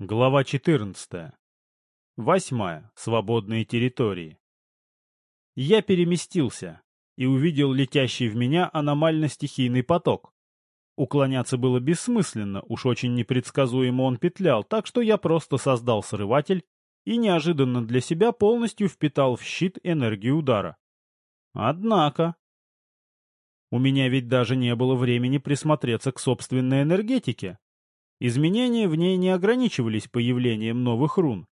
Глава 14. Восьмая. Свободные территории. Я переместился и увидел летящий в меня аномально-стихийный поток. Уклоняться было бессмысленно, уж очень непредсказуемо он петлял, так что я просто создал срыватель и неожиданно для себя полностью впитал в щит энергию удара. Однако... У меня ведь даже не было времени присмотреться к собственной энергетике. Изменения в ней не ограничивались появлением новых рун.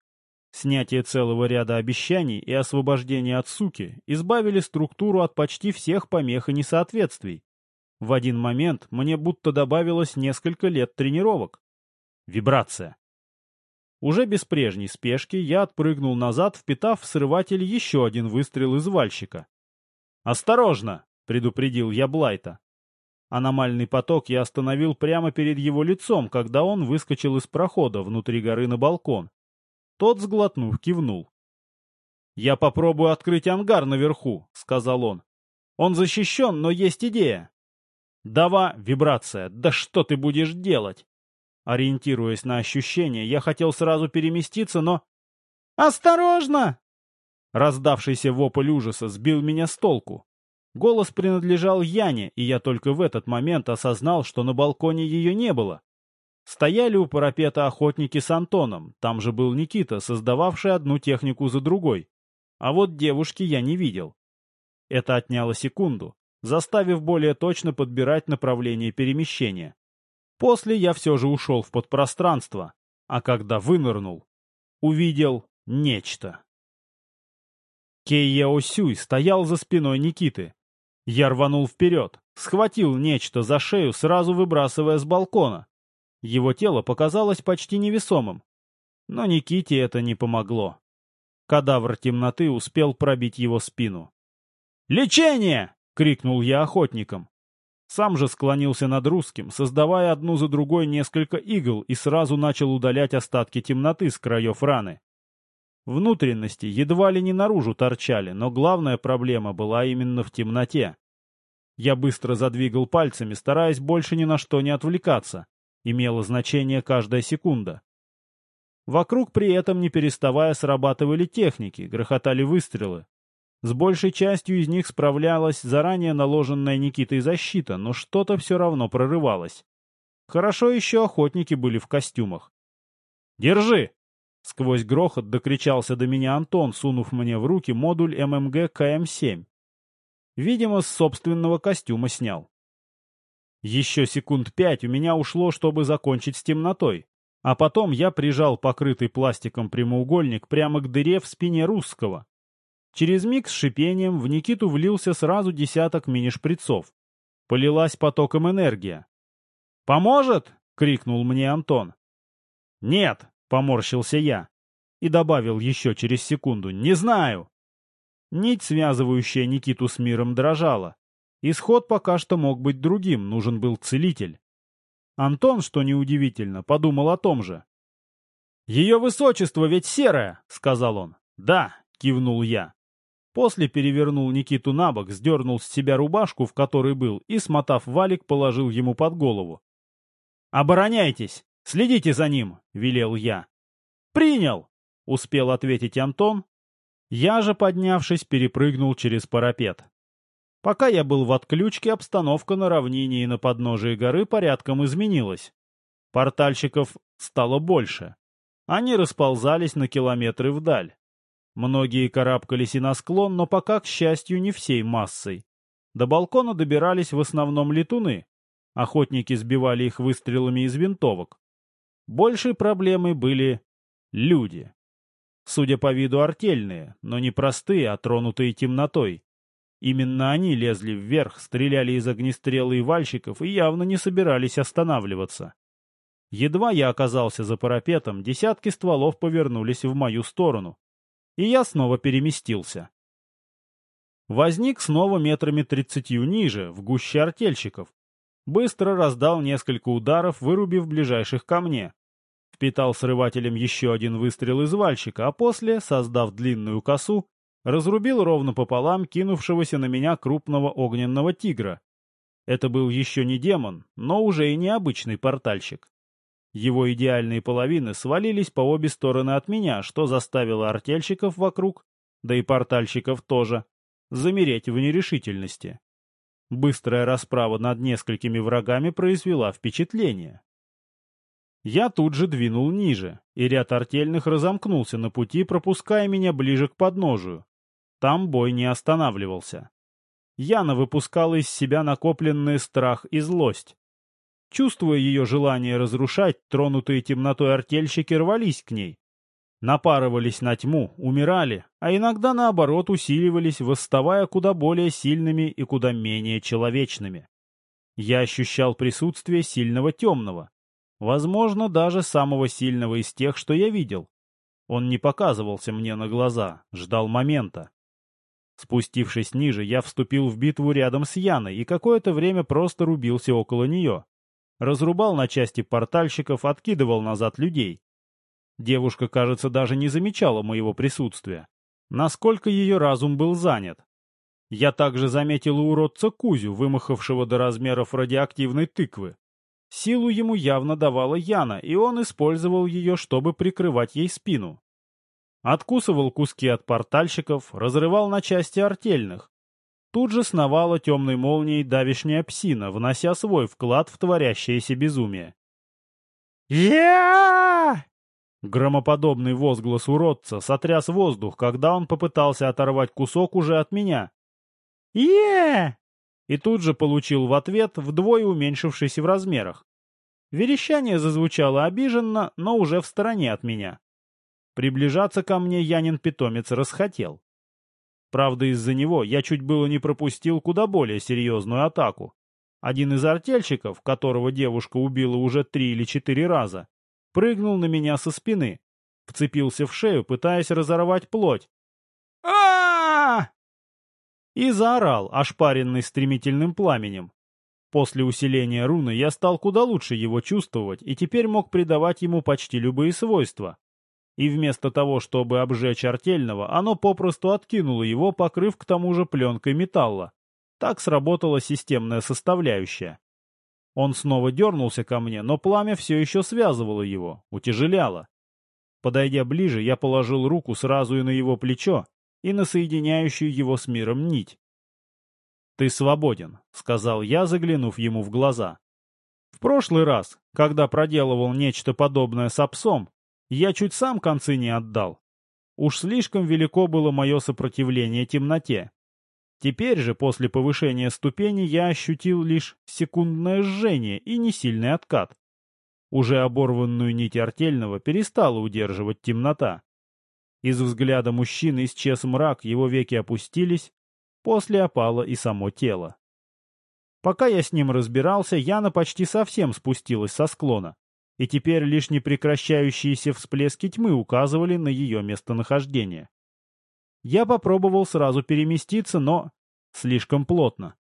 Снятие целого ряда обещаний и освобождение от суки избавили структуру от почти всех помех и несоответствий. В один момент мне будто добавилось несколько лет тренировок. Вибрация. Уже без прежней спешки я отпрыгнул назад, впитав в срыватель еще один выстрел из вальщика. «Осторожно!» — предупредил я Блайта. Аномальный поток я остановил прямо перед его лицом, когда он выскочил из прохода внутри горы на балкон. Тот, сглотнув, кивнул. «Я попробую открыть ангар наверху», — сказал он. «Он защищен, но есть идея». «Дава, вибрация, да что ты будешь делать?» Ориентируясь на ощущения, я хотел сразу переместиться, но... «Осторожно!» Раздавшийся вопль ужаса сбил меня с толку. Голос принадлежал Яне, и я только в этот момент осознал, что на балконе ее не было. Стояли у парапета охотники с Антоном, там же был Никита, создававший одну технику за другой. А вот девушки я не видел. Это отняло секунду, заставив более точно подбирать направление перемещения. После я все же ушел в подпространство, а когда вынырнул, увидел нечто. Кейя Осюй стоял за спиной Никиты, я рванул вперед, схватил нечто за шею, сразу выбрасывая с балкона. Его тело показалось почти невесомым. Но Никите это не помогло. Кадавр темноты успел пробить его спину. «Лечение!» — крикнул я охотникам. Сам же склонился над русским, создавая одну за другой несколько игл и сразу начал удалять остатки темноты с краев раны. Внутренности едва ли не наружу торчали, но главная проблема была именно в темноте. Я быстро задвигал пальцами, стараясь больше ни на что не отвлекаться. Имело значение каждая секунда. Вокруг при этом, не переставая, срабатывали техники, грохотали выстрелы. С большей частью из них справлялась заранее наложенная Никитой защита, но что-то все равно прорывалось. Хорошо еще охотники были в костюмах. «Держи!» Сквозь грохот докричался до меня Антон, сунув мне в руки модуль ММГ КМ-7. Видимо, с собственного костюма снял. Еще секунд пять у меня ушло, чтобы закончить с темнотой. А потом я прижал покрытый пластиком прямоугольник прямо к дыре в спине русского. Через миг с шипением в Никиту влился сразу десяток мини-шприцов. Полилась потоком энергия. «Поможет?» — крикнул мне Антон. «Нет!» Поморщился я. И добавил еще через секунду. «Не знаю!» Нить, связывающая Никиту с миром, дрожала. Исход пока что мог быть другим, нужен был целитель. Антон, что неудивительно, подумал о том же. «Ее высочество ведь серое!» — сказал он. «Да!» — кивнул я. После перевернул Никиту на бок, сдернул с себя рубашку, в которой был, и, смотав валик, положил ему под голову. «Обороняйтесь! «Следите за ним!» — велел я. «Принял!» — успел ответить Антон. Я же, поднявшись, перепрыгнул через парапет. Пока я был в отключке, обстановка на равнине и на подножии горы порядком изменилась. Портальщиков стало больше. Они расползались на километры вдаль. Многие карабкались и на склон, но пока, к счастью, не всей массой. До балкона добирались в основном летуны. Охотники сбивали их выстрелами из винтовок. Большей проблемой были люди. Судя по виду артельные, но не простые, а тронутые темнотой. Именно они лезли вверх, стреляли из огнестрела и вальщиков и явно не собирались останавливаться. Едва я оказался за парапетом, десятки стволов повернулись в мою сторону. И я снова переместился. Возник снова метрами тридцатью ниже, в гуще артельщиков, Быстро раздал несколько ударов, вырубив ближайших ко мне. Впитал срывателем еще один выстрел из вальщика, а после, создав длинную косу, разрубил ровно пополам кинувшегося на меня крупного огненного тигра. Это был еще не демон, но уже и необычный портальщик. Его идеальные половины свалились по обе стороны от меня, что заставило артельщиков вокруг, да и портальщиков тоже, замереть в нерешительности. Быстрая расправа над несколькими врагами произвела впечатление. Я тут же двинул ниже, и ряд артельных разомкнулся на пути, пропуская меня ближе к подножию. Там бой не останавливался. Яна выпускала из себя накопленный страх и злость. Чувствуя ее желание разрушать, тронутые темнотой артельщики рвались к ней. Напарывались на тьму, умирали, а иногда, наоборот, усиливались, восставая куда более сильными и куда менее человечными. Я ощущал присутствие сильного темного. Возможно, даже самого сильного из тех, что я видел. Он не показывался мне на глаза, ждал момента. Спустившись ниже, я вступил в битву рядом с Яной и какое-то время просто рубился около нее. Разрубал на части портальщиков, откидывал назад людей. Девушка, кажется, даже не замечала моего присутствия. Насколько ее разум был занят. Я также заметил у уродца Кузю, вымахавшего до размеров радиоактивной тыквы. Силу ему явно давала Яна, и он использовал ее, чтобы прикрывать ей спину. Откусывал куски от портальщиков, разрывал на части артельных. Тут же сновала темной молнией давишняя псина, внося свой вклад в творящееся безумие. я Громоподобный возглас уродца сотряс воздух, когда он попытался оторвать кусок уже от меня. е И тут же получил в ответ вдвое уменьшившийся в размерах. Верещание зазвучало обиженно, но уже в стороне от меня. Приближаться ко мне Янин-питомец расхотел. Правда, из-за него я чуть было не пропустил куда более серьезную атаку. Один из артельщиков, которого девушка убила уже три или четыре раза, прыгнул на меня со спины, вцепился в шею, пытаясь разорвать плоть. И заорал, ошпаренный стремительным пламенем. После усиления руны я стал куда лучше его чувствовать и теперь мог придавать ему почти любые свойства. И вместо того, чтобы обжечь артельного, оно попросту откинуло его, покрыв к тому же пленкой металла. Так сработала системная составляющая. Он снова дернулся ко мне, но пламя все еще связывало его, утяжеляло. Подойдя ближе, я положил руку сразу и на его плечо, и на соединяющую его с миром нить. «Ты свободен», — сказал я, заглянув ему в глаза. В прошлый раз, когда проделывал нечто подобное с псом, я чуть сам концы не отдал. Уж слишком велико было мое сопротивление темноте. Теперь же, после повышения ступени, я ощутил лишь секундное жжение и несильный откат. Уже оборванную нить артельного перестала удерживать темнота. Из взгляда мужчины исчез мрак, его веки опустились, после опало и само тело. Пока я с ним разбирался, Яна почти совсем спустилась со склона, и теперь лишь непрекращающиеся всплески тьмы указывали на ее местонахождение. Я попробовал сразу переместиться, но слишком плотно.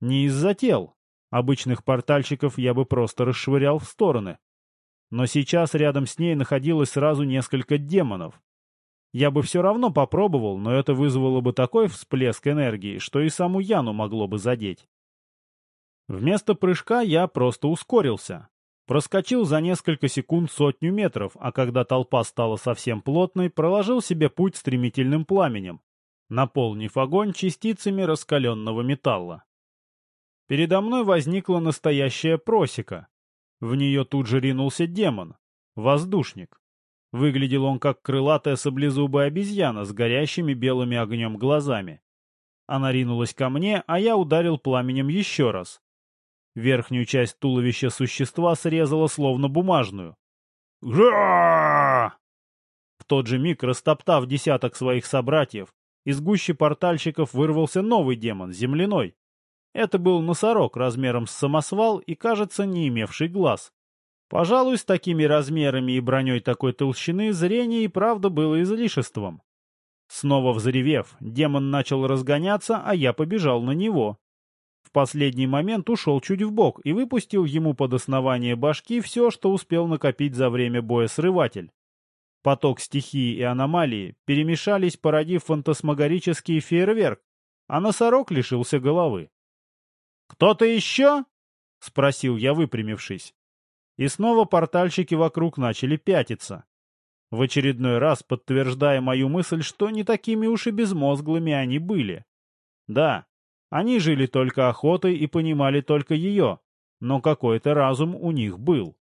Не из-за тел. Обычных портальщиков я бы просто расшвырял в стороны. Но сейчас рядом с ней находилось сразу несколько демонов. Я бы все равно попробовал, но это вызвало бы такой всплеск энергии, что и саму Яну могло бы задеть. Вместо прыжка я просто ускорился, Проскочил за несколько секунд сотню метров, а когда толпа стала совсем плотной, проложил себе путь стремительным пламенем, наполнив огонь частицами раскаленного металла. Передо мной возникла настоящая просека. В нее тут же ринулся демон, воздушник. Выглядел он как крылатая саблезубая обезьяна с горящими белыми огнем глазами. Она ринулась ко мне, а я ударил пламенем еще раз. Верхнюю часть туловища существа срезала словно бумажную. В тот же миг, растоптав десяток своих собратьев, из гущи портальщиков вырвался новый демон, земляной. Это был носорог размером с самосвал и, кажется, не имевший глаз. Пожалуй, с такими размерами и броней такой толщины зрение и правда было излишеством. Снова взревев, демон начал разгоняться, а я побежал на него последний момент ушел чуть в бок и выпустил ему под основание башки все, что успел накопить за время боя срыватель. Поток стихии и аномалии перемешались, породив фантасмагорический фейерверк, а носорог лишился головы. «Кто-то еще?» — спросил я, выпрямившись. И снова портальщики вокруг начали пятиться. В очередной раз подтверждая мою мысль, что не такими уж и безмозглыми они были. Да, они жили только охотой и понимали только ее, но какой-то разум у них был.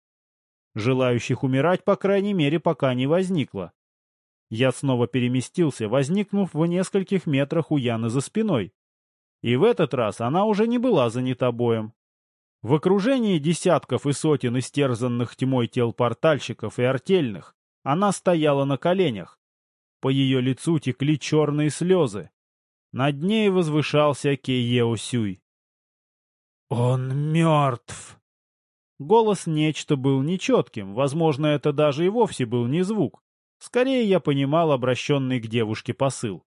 Желающих умирать, по крайней мере, пока не возникло. Я снова переместился, возникнув в нескольких метрах у Яны за спиной. И в этот раз она уже не была занята боем. В окружении десятков и сотен истерзанных тьмой тел портальщиков и артельных она стояла на коленях. По ее лицу текли черные слезы. Над ней возвышался Кейеосюй. «Он мертв!» Голос нечто был нечетким, возможно, это даже и вовсе был не звук. Скорее я понимал обращенный к девушке посыл.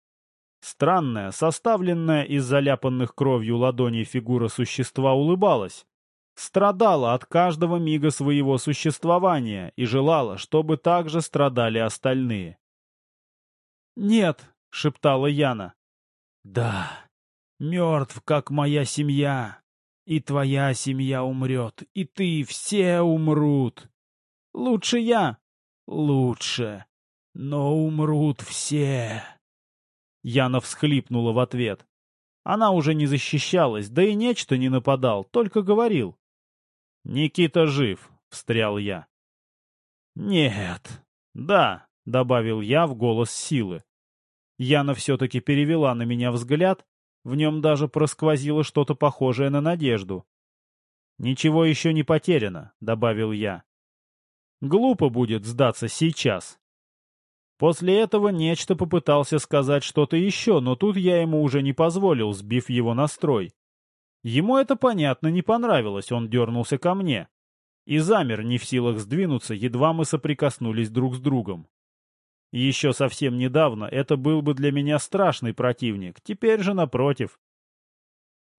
Странная, составленная из заляпанных кровью ладоней фигура существа улыбалась. Страдала от каждого мига своего существования и желала, чтобы так же страдали остальные. «Нет», — шептала Яна. «Да, мертв, как моя семья. И твоя семья умрет, и ты, все умрут. Лучше я. Лучше. Но умрут все. Яна всхлипнула в ответ. Она уже не защищалась, да и нечто не нападал, только говорил. «Никита жив», — встрял я. «Нет». «Да», — добавил я в голос силы. Яна все-таки перевела на меня взгляд, в нем даже просквозило что-то похожее на надежду. «Ничего еще не потеряно», — добавил я. «Глупо будет сдаться сейчас». После этого нечто попытался сказать что-то еще, но тут я ему уже не позволил, сбив его настрой. Ему это, понятно, не понравилось, он дернулся ко мне. И замер, не в силах сдвинуться, едва мы соприкоснулись друг с другом. Еще совсем недавно это был бы для меня страшный противник, теперь же напротив.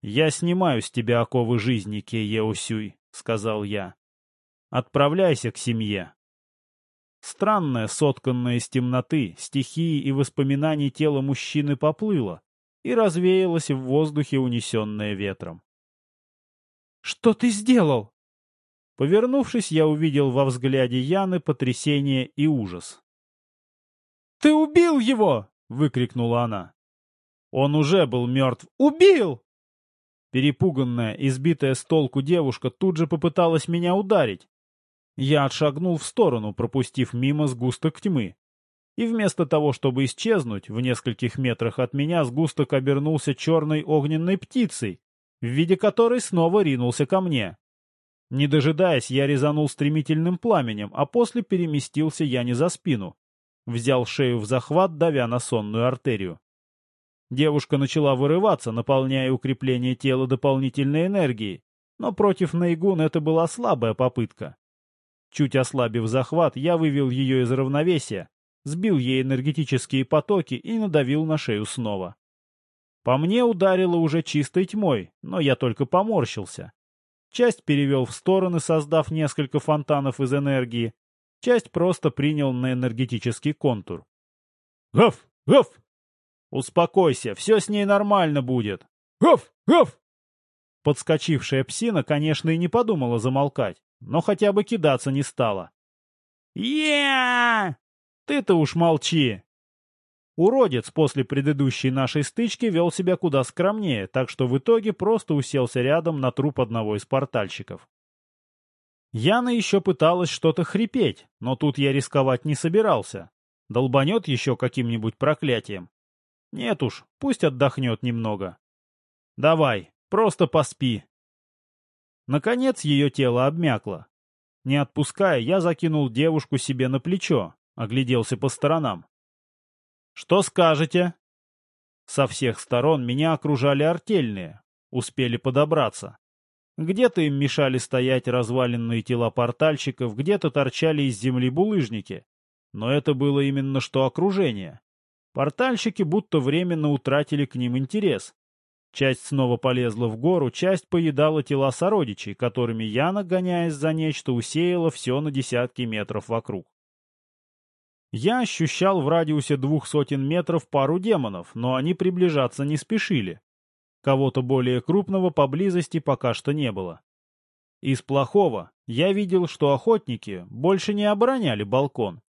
«Я снимаю с тебя оковы жизни, Кееосюй», — сказал я. «Отправляйся к семье». Странное, сотканное из темноты, стихии и воспоминаний тело мужчины поплыло и развеялось в воздухе, унесенное ветром. «Что ты сделал?» Повернувшись, я увидел во взгляде Яны потрясение и ужас. «Ты убил его!» — выкрикнула она. Он уже был мертв. «Убил!» Перепуганная, избитая с толку девушка тут же попыталась меня ударить. Я отшагнул в сторону, пропустив мимо сгусток тьмы. И вместо того, чтобы исчезнуть, в нескольких метрах от меня сгусток обернулся черной огненной птицей, в виде которой снова ринулся ко мне. Не дожидаясь, я резанул стремительным пламенем, а после переместился я не за спину, Взял шею в захват, давя на сонную артерию. Девушка начала вырываться, наполняя укрепление тела дополнительной энергией, но против Наигун это была слабая попытка. Чуть ослабив захват, я вывел ее из равновесия, сбил ей энергетические потоки и надавил на шею снова. По мне ударило уже чистой тьмой, но я только поморщился. Часть перевел в стороны, создав несколько фонтанов из энергии, Часть просто принял на энергетический контур. «Гав! Гав!» «Успокойся, все с ней нормально будет!» «Гав! Гав!» Подскочившая псина, конечно, и не подумала замолкать, но хотя бы кидаться не стала. я Ты-то уж молчи!» Уродец после предыдущей нашей стычки вел себя куда скромнее, так что в итоге просто уселся рядом на труп одного из портальщиков. Яна еще пыталась что-то хрипеть, но тут я рисковать не собирался. Долбанет еще каким-нибудь проклятием. Нет уж, пусть отдохнет немного. Давай, просто поспи. Наконец ее тело обмякло. Не отпуская, я закинул девушку себе на плечо, огляделся по сторонам. «Что скажете?» Со всех сторон меня окружали артельные, успели подобраться. Где-то им мешали стоять разваленные тела портальщиков, где-то торчали из земли булыжники. Но это было именно что окружение. Портальщики будто временно утратили к ним интерес. Часть снова полезла в гору, часть поедала тела сородичей, которыми Яна, гоняясь за нечто, усеяла все на десятки метров вокруг. Я ощущал в радиусе двух сотен метров пару демонов, но они приближаться не спешили. Кого-то более крупного поблизости пока что не было. Из плохого я видел, что охотники больше не обороняли балкон.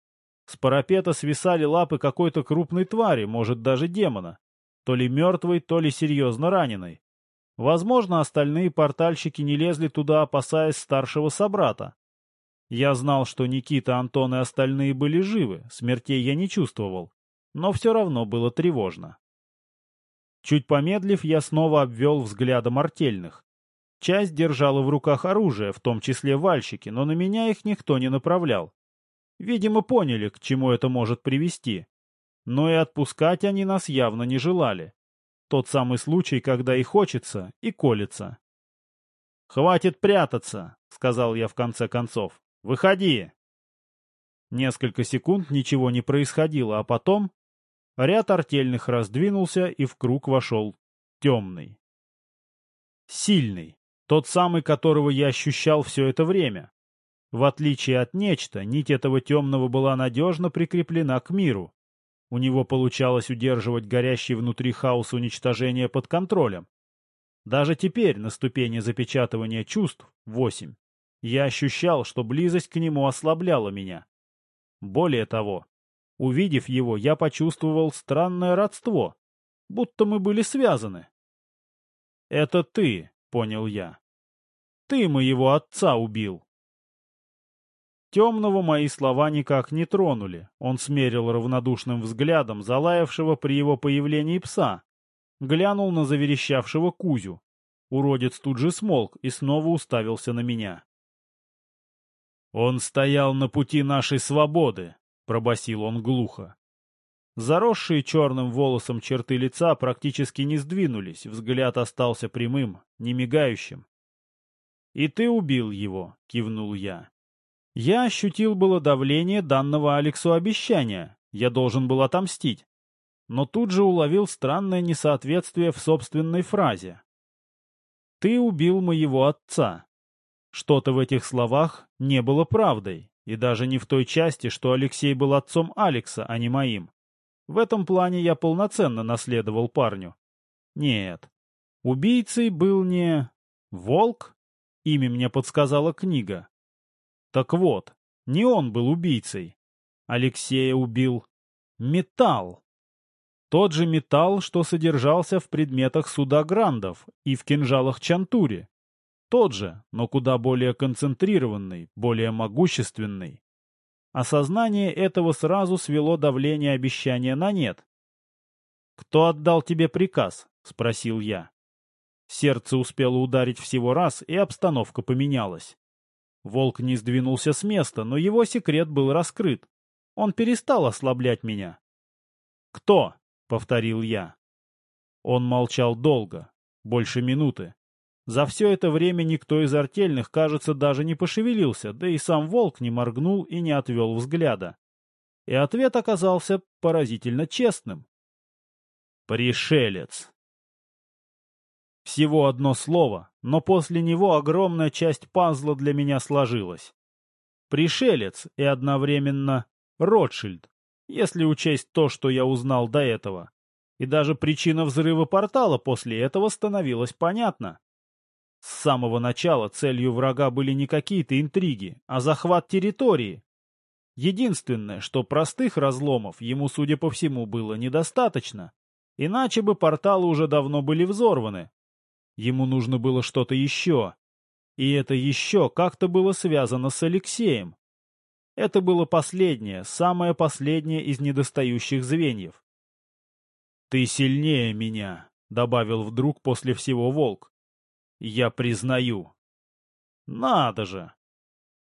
С парапета свисали лапы какой-то крупной твари, может, даже демона. То ли мертвой, то ли серьезно раненой. Возможно, остальные портальщики не лезли туда, опасаясь старшего собрата. Я знал, что Никита, Антон и остальные были живы, смертей я не чувствовал, но все равно было тревожно. Чуть помедлив, я снова обвел взглядом артельных. Часть держала в руках оружие, в том числе вальщики, но на меня их никто не направлял. Видимо, поняли, к чему это может привести. Но и отпускать они нас явно не желали. Тот самый случай, когда и хочется, и колется. «Хватит прятаться», — сказал я в конце концов. «Выходи!» Несколько секунд ничего не происходило, а потом ряд артельных раздвинулся, и в круг вошел темный. Сильный, тот самый, которого я ощущал все это время. В отличие от нечто, нить этого темного была надежно прикреплена к миру. У него получалось удерживать горящий внутри хаос уничтожения под контролем. Даже теперь, на ступени запечатывания чувств, 8, я ощущал, что близость к нему ослабляла меня. Более того, увидев его, я почувствовал странное родство, будто мы были связаны. «Это ты», — понял я. «Ты моего отца убил». Темного мои слова никак не тронули. Он смерил равнодушным взглядом залаявшего при его появлении пса. Глянул на заверещавшего Кузю. Уродец тут же смолк и снова уставился на меня. «Он стоял на пути нашей свободы», — пробасил он глухо. Заросшие черным волосом черты лица практически не сдвинулись, взгляд остался прямым, не мигающим. «И ты убил его», — кивнул я. Я ощутил было давление данного Алексу обещания, я должен был отомстить. Но тут же уловил странное несоответствие в собственной фразе. «Ты убил моего отца». Что-то в этих словах не было правдой, и даже не в той части, что Алексей был отцом Алекса, а не моим. В этом плане я полноценно наследовал парню. Нет, убийцей был не... Волк? Имя мне подсказала книга. Так вот, не он был убийцей. Алексея убил металл. Тот же металл, что содержался в предметах суда Грандов и в кинжалах Чантури. Тот же, но куда более концентрированный, более могущественный. Осознание этого сразу свело давление обещания на нет. «Кто отдал тебе приказ?» — спросил я. Сердце успело ударить всего раз, и обстановка поменялась. Волк не сдвинулся с места, но его секрет был раскрыт. Он перестал ослаблять меня. «Кто?» — повторил я. Он молчал долго, больше минуты. За все это время никто из артельных, кажется, даже не пошевелился, да и сам волк не моргнул и не отвел взгляда. И ответ оказался поразительно честным. «Пришелец!» Всего одно слово, но после него огромная часть пазла для меня сложилась. Пришелец и одновременно Ротшильд, если учесть то, что я узнал до этого. И даже причина взрыва портала после этого становилась понятна. С самого начала целью врага были не какие-то интриги, а захват территории. Единственное, что простых разломов ему, судя по всему, было недостаточно. Иначе бы порталы уже давно были взорваны, Ему нужно было что-то еще. И это еще как-то было связано с Алексеем. Это было последнее, самое последнее из недостающих звеньев. «Ты сильнее меня», — добавил вдруг после всего волк. «Я признаю». «Надо же!»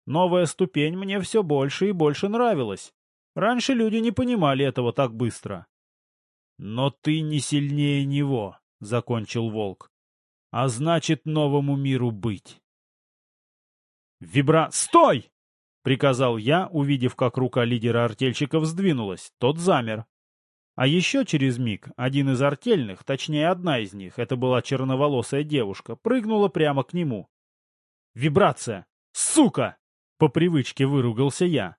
Новая ступень мне все больше и больше нравилась. Раньше люди не понимали этого так быстро. «Но ты не сильнее него», — закончил волк а значит новому миру быть. «Вибра... Стой!» — приказал я, увидев, как рука лидера артельщиков сдвинулась. Тот замер. А еще через миг один из артельных, точнее одна из них, это была черноволосая девушка, прыгнула прямо к нему. «Вибрация! Сука!» — по привычке выругался я.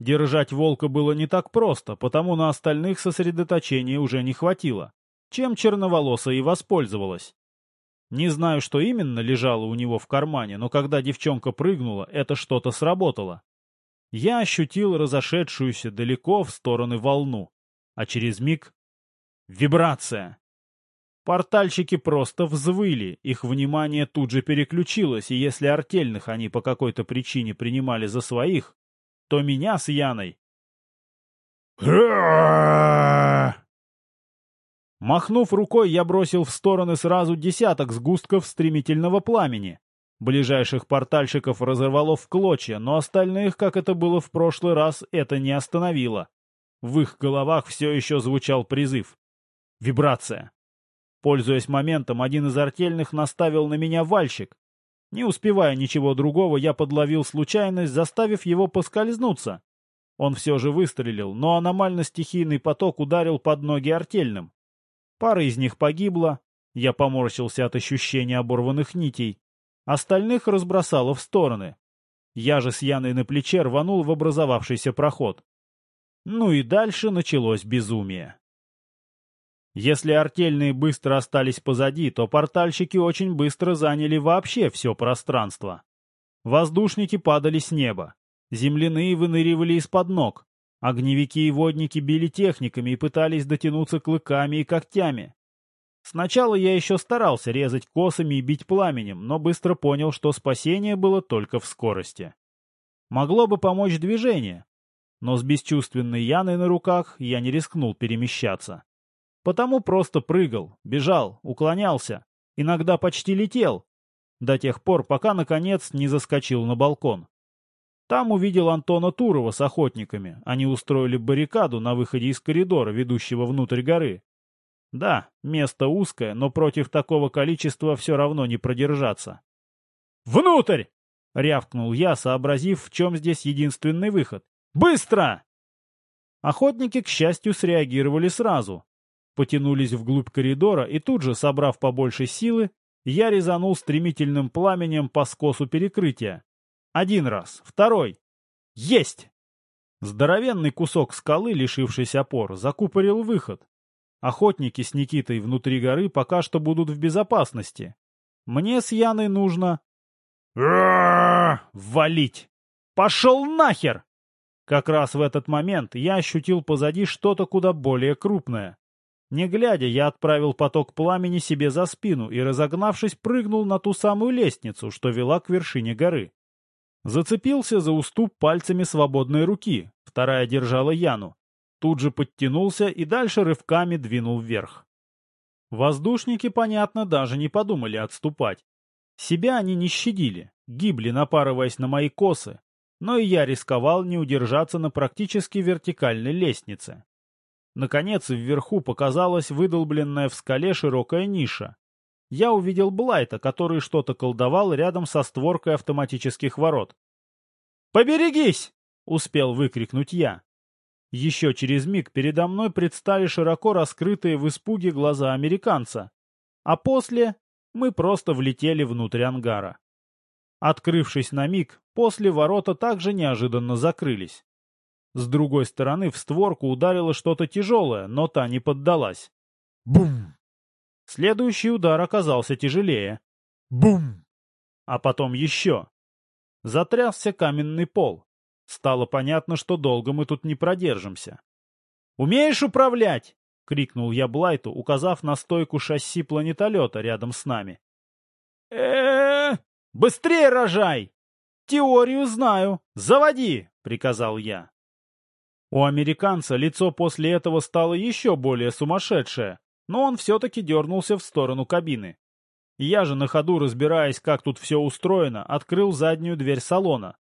Держать волка было не так просто, потому на остальных сосредоточения уже не хватило, чем черноволосая и воспользовалась. Не знаю, что именно лежало у него в кармане, но когда девчонка прыгнула, это что-то сработало. Я ощутил разошедшуюся далеко в стороны волну, а через миг — вибрация. Портальщики просто взвыли, их внимание тут же переключилось, и если артельных они по какой-то причине принимали за своих, то меня с Яной... Махнув рукой, я бросил в стороны сразу десяток сгустков стремительного пламени. Ближайших портальщиков разорвало в клочья, но остальных, как это было в прошлый раз, это не остановило. В их головах все еще звучал призыв. Вибрация. Пользуясь моментом, один из артельных наставил на меня вальщик. Не успевая ничего другого, я подловил случайность, заставив его поскользнуться. Он все же выстрелил, но аномально-стихийный поток ударил под ноги артельным. Пара из них погибла, я поморщился от ощущения оборванных нитей. Остальных разбросало в стороны. Я же с Яной на плече рванул в образовавшийся проход. Ну и дальше началось безумие. Если артельные быстро остались позади, то портальщики очень быстро заняли вообще все пространство. Воздушники падали с неба, земляные выныривали из-под ног, огневики и водники били техниками и пытались дотянуться клыками и когтями. Сначала я еще старался резать косами и бить пламенем, но быстро понял, что спасение было только в скорости. Могло бы помочь движение, но с бесчувственной Яной на руках я не рискнул перемещаться. Потому просто прыгал, бежал, уклонялся, иногда почти летел, до тех пор, пока, наконец, не заскочил на балкон. Там увидел Антона Турова с охотниками. Они устроили баррикаду на выходе из коридора, ведущего внутрь горы. Да, место узкое, но против такого количества все равно не продержаться. «Внутрь!» — рявкнул я, сообразив, в чем здесь единственный выход. «Быстро!» Охотники, к счастью, среагировали сразу потянулись вглубь коридора, и тут же, собрав побольше силы, я резанул стремительным пламенем по скосу перекрытия. Один раз, второй. Есть! Здоровенный кусок скалы, лишившись опор, закупорил выход. Охотники с Никитой внутри горы пока что будут в безопасности. Мне с Яной нужно... Валить! Пошел нахер! Как раз в этот момент я ощутил позади что-то куда более крупное. Не глядя, я отправил поток пламени себе за спину и, разогнавшись, прыгнул на ту самую лестницу, что вела к вершине горы. Зацепился за уступ пальцами свободной руки, вторая держала Яну. Тут же подтянулся и дальше рывками двинул вверх. Воздушники, понятно, даже не подумали отступать. Себя они не щадили, гибли, напарываясь на мои косы, но и я рисковал не удержаться на практически вертикальной лестнице. Наконец, вверху показалась выдолбленная в скале широкая ниша. Я увидел Блайта, который что-то колдовал рядом со створкой автоматических ворот. «Поберегись!» — успел выкрикнуть я. Еще через миг передо мной предстали широко раскрытые в испуге глаза американца. А после мы просто влетели внутрь ангара. Открывшись на миг, после ворота также неожиданно закрылись. С другой стороны в створку ударило что-то тяжелое, но та не поддалась. Бум! Следующий удар оказался тяжелее. Бум! А потом еще. Затрясся каменный пол. Стало понятно, что долго мы тут не продержимся. «Умеешь управлять?» — крикнул я Блайту, указав на стойку шасси планетолета рядом с нами. э Быстрее рожай!» «Теорию знаю. Заводи!» — приказал я. У американца лицо после этого стало еще более сумасшедшее, но он все-таки дернулся в сторону кабины. Я же на ходу, разбираясь, как тут все устроено, открыл заднюю дверь салона.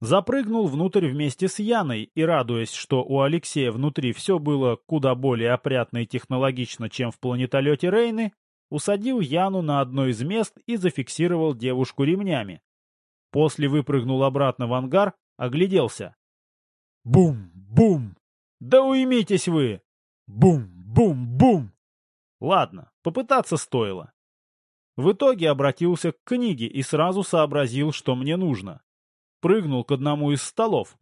Запрыгнул внутрь вместе с Яной и, радуясь, что у Алексея внутри все было куда более опрятно и технологично, чем в планетолете Рейны, усадил Яну на одно из мест и зафиксировал девушку ремнями. После выпрыгнул обратно в ангар, огляделся. Бум! Бум! Да уймитесь вы! Бум! Бум! Бум! Ладно, попытаться стоило. В итоге обратился к книге и сразу сообразил, что мне нужно. Прыгнул к одному из столов.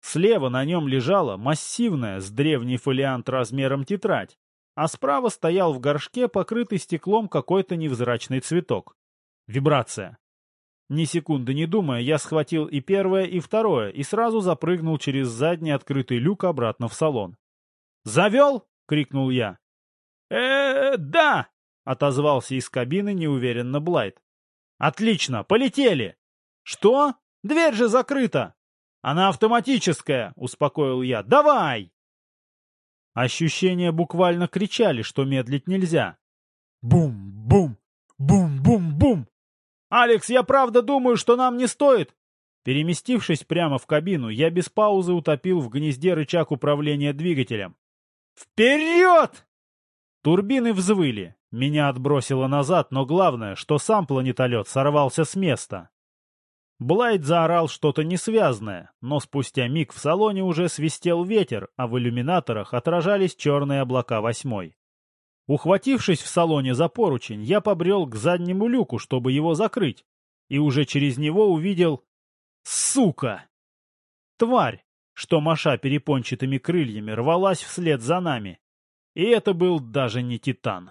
Слева на нем лежала массивная, с древний фолиант размером тетрадь. А справа стоял в горшке покрытый стеклом какой-то невзрачный цветок. Вибрация. Ни секунды не думая, я схватил и первое, и второе, и сразу запрыгнул через задний открытый люк обратно в салон. «Завел?» — крикнул я. э, -э да!» — отозвался из кабины неуверенно Блайт. «Отлично, полетели!» «Что? Дверь же закрыта!» «Она автоматическая!» — успокоил я. «Давай!» Ощущения буквально кричали, что медлить нельзя. Бум-бум! Бум-бум-бум! «Алекс, я правда думаю, что нам не стоит!» Переместившись прямо в кабину, я без паузы утопил в гнезде рычаг управления двигателем. «Вперед!» Турбины взвыли. Меня отбросило назад, но главное, что сам планетолет сорвался с места. Блайт заорал что-то несвязное, но спустя миг в салоне уже свистел ветер, а в иллюминаторах отражались черные облака восьмой. Ухватившись в салоне за поручень, я побрел к заднему люку, чтобы его закрыть, и уже через него увидел... Сука! Тварь, что, маша перепончатыми крыльями, рвалась вслед за нами. И это был даже не Титан.